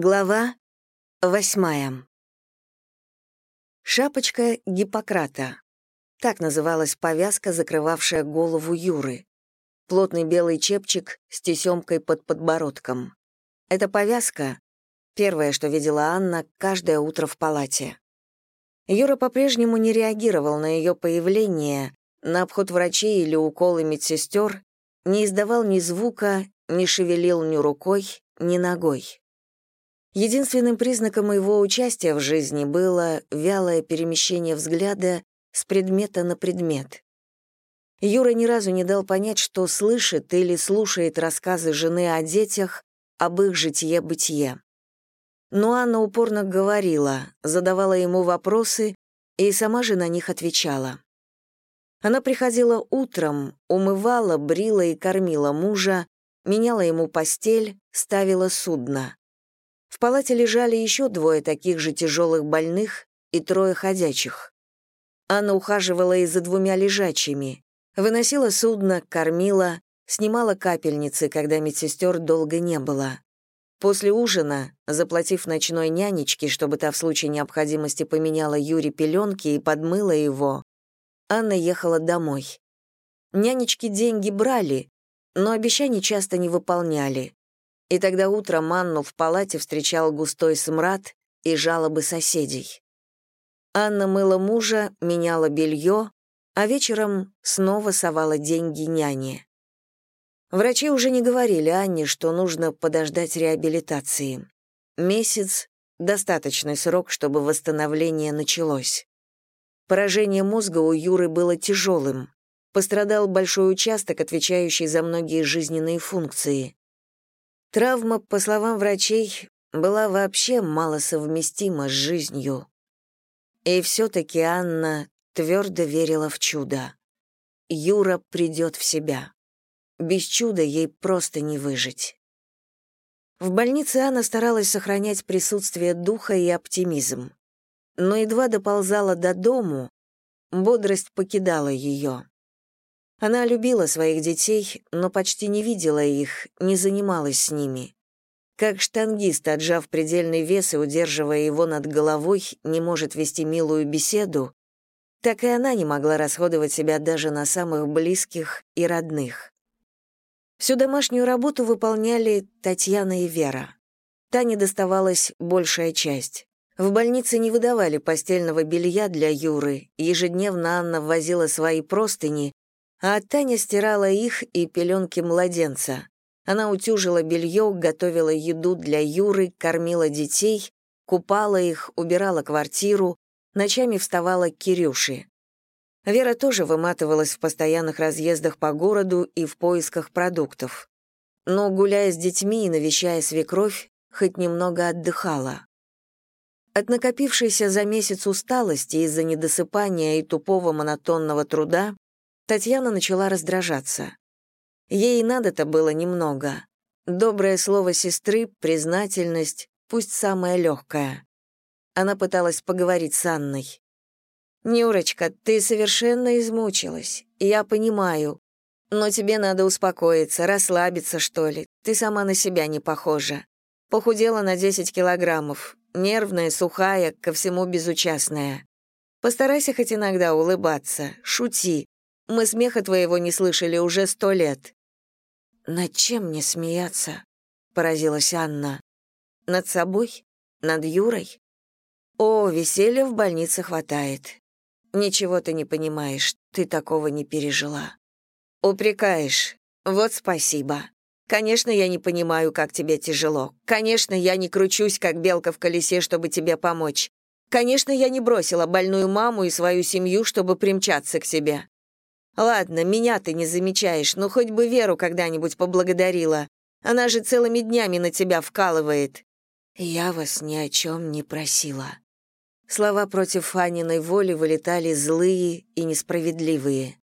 Глава восьмая. Шапочка Гиппократа. Так называлась повязка, закрывавшая голову Юры. Плотный белый чепчик с тесемкой под подбородком. Эта повязка — первое, что видела Анна каждое утро в палате. Юра по-прежнему не реагировал на ее появление, на обход врачей или уколы медсестер, не издавал ни звука, не шевелил ни рукой, ни ногой. Единственным признаком его участия в жизни было вялое перемещение взгляда с предмета на предмет. Юра ни разу не дал понять, что слышит или слушает рассказы жены о детях, об их житье-бытие. Но Анна упорно говорила, задавала ему вопросы, и сама же на них отвечала. Она приходила утром, умывала, брила и кормила мужа, меняла ему постель, ставила судно. В палате лежали еще двое таких же тяжелых больных и трое ходячих. Анна ухаживала и за двумя лежачими, выносила судно, кормила, снимала капельницы, когда медсестер долго не было. После ужина, заплатив ночной нянечке, чтобы та в случае необходимости поменяла Юре пеленки и подмыла его, Анна ехала домой. Нянечки деньги брали, но обещаний часто не выполняли. И тогда утром Анну в палате встречал густой смрад и жалобы соседей. Анна мыла мужа, меняла белье, а вечером снова совала деньги няне. Врачи уже не говорили Анне, что нужно подождать реабилитации. Месяц — достаточный срок, чтобы восстановление началось. Поражение мозга у Юры было тяжелым. Пострадал большой участок, отвечающий за многие жизненные функции. Травма, по словам врачей, была вообще малосовместима с жизнью. И все-таки Анна твердо верила в чудо. Юра придет в себя. Без чуда ей просто не выжить. В больнице Анна старалась сохранять присутствие духа и оптимизм. Но едва доползала до дому, бодрость покидала ее. Она любила своих детей, но почти не видела их, не занималась с ними. Как штангист, отжав предельный вес и удерживая его над головой, не может вести милую беседу, так и она не могла расходовать себя даже на самых близких и родных. Всю домашнюю работу выполняли Татьяна и Вера. Тане доставалась большая часть. В больнице не выдавали постельного белья для Юры, ежедневно Анна ввозила свои простыни, а Таня стирала их и пеленки младенца. Она утюжила белье, готовила еду для Юры, кормила детей, купала их, убирала квартиру, ночами вставала к Кирюше. Вера тоже выматывалась в постоянных разъездах по городу и в поисках продуктов. Но, гуляя с детьми и навещая свекровь, хоть немного отдыхала. От накопившейся за месяц усталости из-за недосыпания и тупого монотонного труда Татьяна начала раздражаться. Ей надо-то было немного. Доброе слово сестры, признательность, пусть самое легкое. Она пыталась поговорить с Анной. «Нюрочка, ты совершенно измучилась. Я понимаю. Но тебе надо успокоиться, расслабиться, что ли. Ты сама на себя не похожа. Похудела на 10 килограммов. Нервная, сухая, ко всему безучастная. Постарайся хоть иногда улыбаться, шути, мы смеха твоего не слышали уже сто лет». «Над чем мне смеяться?» — поразилась Анна. «Над собой? Над Юрой? О, веселья в больнице хватает. Ничего ты не понимаешь, ты такого не пережила. Упрекаешь. Вот спасибо. Конечно, я не понимаю, как тебе тяжело. Конечно, я не кручусь, как белка в колесе, чтобы тебе помочь. Конечно, я не бросила больную маму и свою семью, чтобы примчаться к себе. Ладно, меня ты не замечаешь, но хоть бы Веру когда-нибудь поблагодарила. Она же целыми днями на тебя вкалывает. Я вас ни о чем не просила. Слова против Фаниной воли вылетали злые и несправедливые.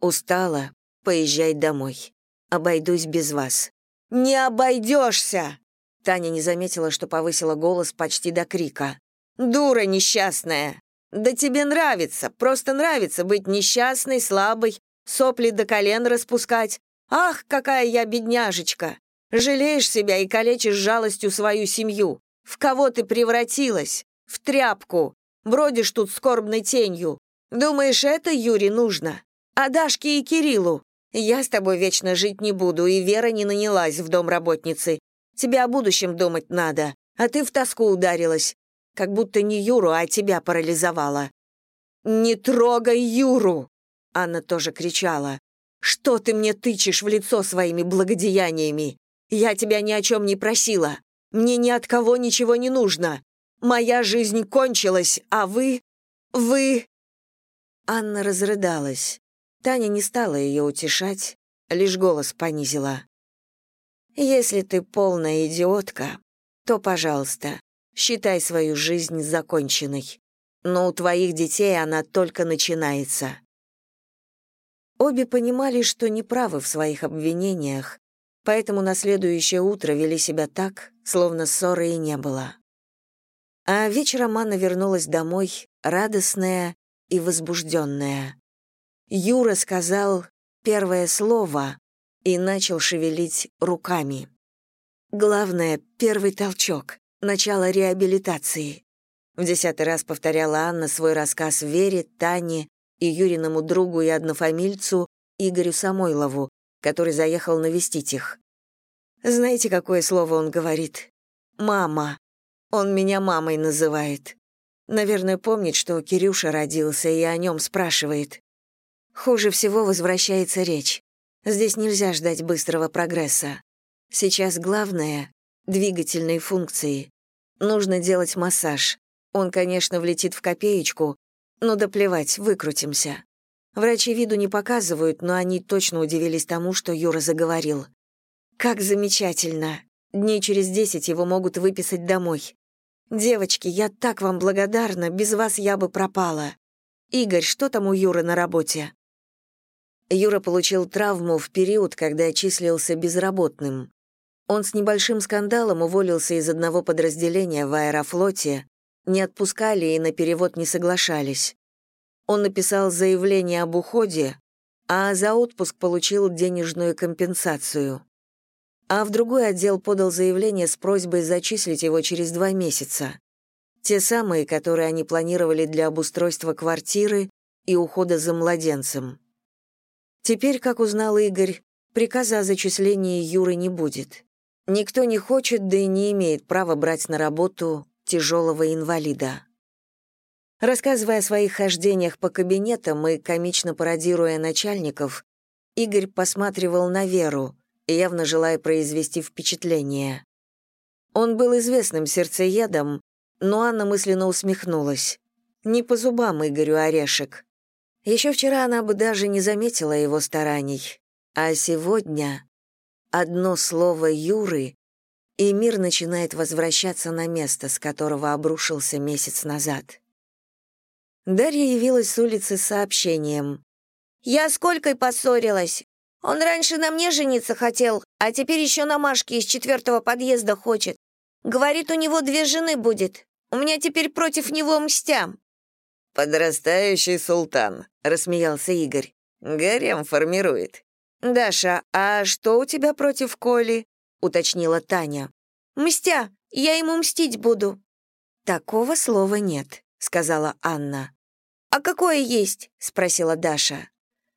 Устала, поезжай домой. Обойдусь без вас. Не обойдешься! Таня не заметила, что повысила голос почти до крика. «Дура несчастная! Да тебе нравится, просто нравится быть несчастной, слабой, сопли до колен распускать. Ах, какая я бедняжечка! Жалеешь себя и калечишь жалостью свою семью. В кого ты превратилась? В тряпку. Бродишь тут скорбной тенью. Думаешь, это Юре нужно? А Дашке и Кириллу? Я с тобой вечно жить не буду, и Вера не нанялась в дом работницы. Тебе о будущем думать надо, а ты в тоску ударилась. Как будто не Юру, а тебя парализовала. «Не трогай Юру!» Анна тоже кричала. «Что ты мне тычешь в лицо своими благодеяниями? Я тебя ни о чем не просила. Мне ни от кого ничего не нужно. Моя жизнь кончилась, а вы... вы...» Анна разрыдалась. Таня не стала ее утешать, лишь голос понизила. «Если ты полная идиотка, то, пожалуйста, считай свою жизнь законченной. Но у твоих детей она только начинается». Обе понимали, что неправы в своих обвинениях, поэтому на следующее утро вели себя так, словно ссоры и не было. А вечером Анна вернулась домой, радостная и возбужденная. Юра сказал первое слово и начал шевелить руками. Главное — первый толчок, начало реабилитации. В десятый раз повторяла Анна свой рассказ Вере, Тане и Юриному другу и однофамильцу Игорю Самойлову, который заехал навестить их. Знаете, какое слово он говорит? «Мама». Он меня мамой называет. Наверное, помнит, что Кирюша родился и о нем спрашивает. Хуже всего возвращается речь. Здесь нельзя ждать быстрого прогресса. Сейчас главное — двигательные функции. Нужно делать массаж. Он, конечно, влетит в копеечку, но да плевать, выкрутимся. Врачи виду не показывают, но они точно удивились тому, что Юра заговорил. Как замечательно. Дней через десять его могут выписать домой. Девочки, я так вам благодарна, без вас я бы пропала. Игорь, что там у Юры на работе? Юра получил травму в период, когда числился безработным. Он с небольшим скандалом уволился из одного подразделения в аэрофлоте, не отпускали и на перевод не соглашались. Он написал заявление об уходе, а за отпуск получил денежную компенсацию. А в другой отдел подал заявление с просьбой зачислить его через два месяца. Те самые, которые они планировали для обустройства квартиры и ухода за младенцем. Теперь, как узнал Игорь, приказа о зачислении Юры не будет. Никто не хочет, да и не имеет права брать на работу тяжелого инвалида. Рассказывая о своих хождениях по кабинетам и комично пародируя начальников, Игорь посматривал на Веру, явно желая произвести впечатление. Он был известным сердцеедом, но Анна мысленно усмехнулась. Не по зубам Игорю орешек. Еще вчера она бы даже не заметила его стараний. А сегодня одно слово Юры, и мир начинает возвращаться на место, с которого обрушился месяц назад. Дарья явилась с улицы с сообщением. «Я с Колькой поссорилась. Он раньше на мне жениться хотел, а теперь еще на Машке из четвертого подъезда хочет. Говорит, у него две жены будет. У меня теперь против него мстям». «Подрастающий султан», — рассмеялся Игорь. «Гарем формирует». «Даша, а что у тебя против Коли?» — уточнила Таня. «Мстя, я ему мстить буду». «Такого слова нет», — сказала Анна. «А какое есть?» — спросила Даша.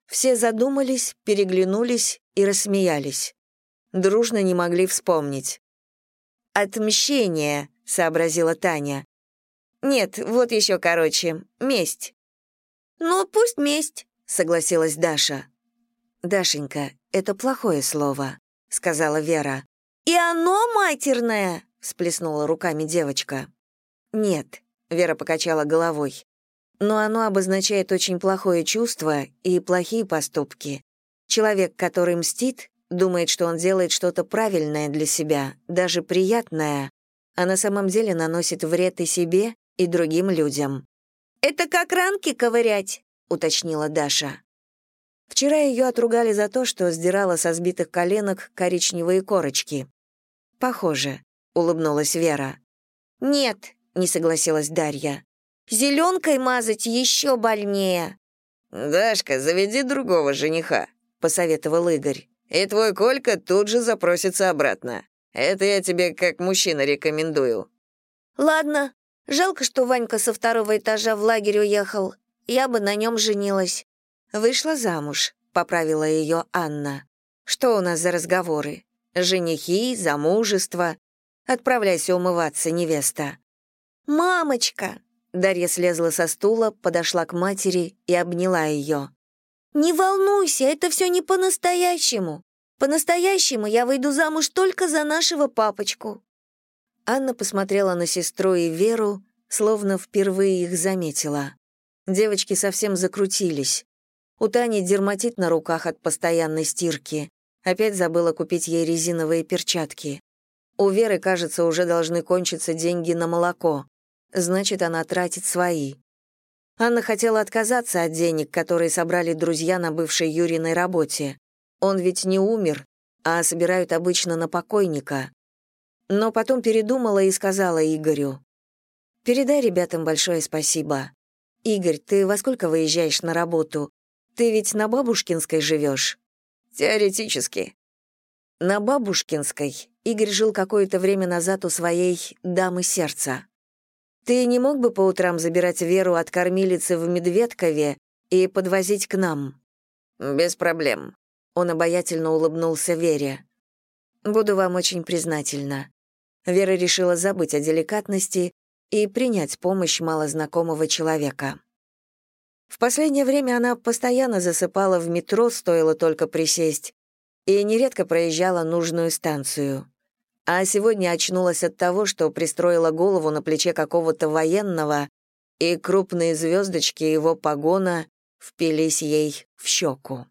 Все задумались, переглянулись и рассмеялись. Дружно не могли вспомнить. «Отмщение», — сообразила Таня. Нет, вот еще короче. Месть. Ну, пусть месть, согласилась Даша. Дашенька, это плохое слово, сказала Вера. И оно матерное, всплеснула руками девочка. Нет, Вера покачала головой. Но оно обозначает очень плохое чувство и плохие поступки. Человек, который мстит, думает, что он делает что-то правильное для себя, даже приятное, а на самом деле наносит вред и себе, и другим людям. «Это как ранки ковырять», — уточнила Даша. Вчера ее отругали за то, что сдирала со сбитых коленок коричневые корочки. «Похоже», — улыбнулась Вера. «Нет», — не согласилась Дарья. «Зеленкой мазать еще больнее». «Дашка, заведи другого жениха», — посоветовал Игорь. «И твой Колька тут же запросится обратно. Это я тебе как мужчина рекомендую». Ладно, жалко, что Ванька со второго этажа в лагерь уехал. Я бы на нем женилась. Вышла замуж, поправила ее Анна. Что у нас за разговоры? Женихи, замужество. Отправляйся умываться, невеста. «Мамочка!» Дарья слезла со стула, подошла к матери и обняла ее. «Не волнуйся, это все не по-настоящему. По-настоящему я выйду замуж только за нашего папочку». Анна посмотрела на сестру и Веру, словно впервые их заметила. Девочки совсем закрутились. У Тани дерматит на руках от постоянной стирки. Опять забыла купить ей резиновые перчатки. У Веры, кажется, уже должны кончиться деньги на молоко. Значит, она тратит свои. Анна хотела отказаться от денег, которые собрали друзья на бывшей Юриной работе. Он ведь не умер, а собирают обычно на покойника. Но потом передумала и сказала Игорю. «Передай ребятам большое спасибо. Игорь, ты во сколько выезжаешь на работу? Ты ведь на Бабушкинской живешь?» «Теоретически». На Бабушкинской Игорь жил какое-то время назад у своей дамы сердца. Ты не мог бы по утрам забирать Веру от кормилицы в Медведкове и подвозить к нам?» «Без проблем», он обаятельно улыбнулся Вере. «Буду вам очень признательна». Вера решила забыть о деликатности и принять помощь малознакомого человека. В последнее время она постоянно засыпала в метро, стоило только присесть, и нередко проезжала нужную станцию. А сегодня очнулась от того, что пристроила голову на плече какого-то военного, и крупные звездочки его погона впились ей в щеку.